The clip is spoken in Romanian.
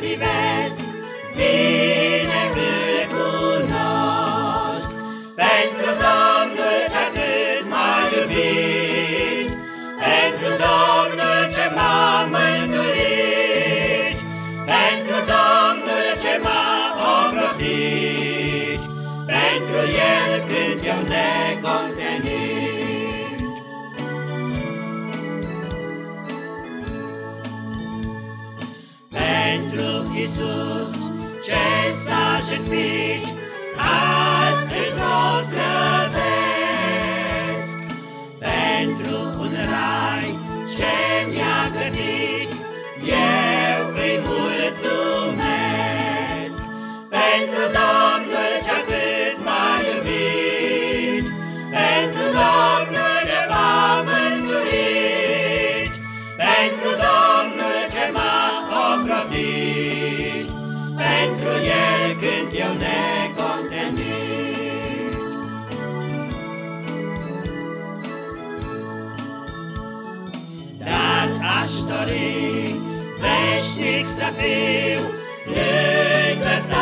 privesc, bine mi-l pentru Domnul ce atât m-a iubit, pentru Domnul ce m-a mântuit, pentru Domnul ce m-a ocrotit, pentru El când eu ne pentru Isus, ce s-a jertfit dori Veșnic să fiu lângă să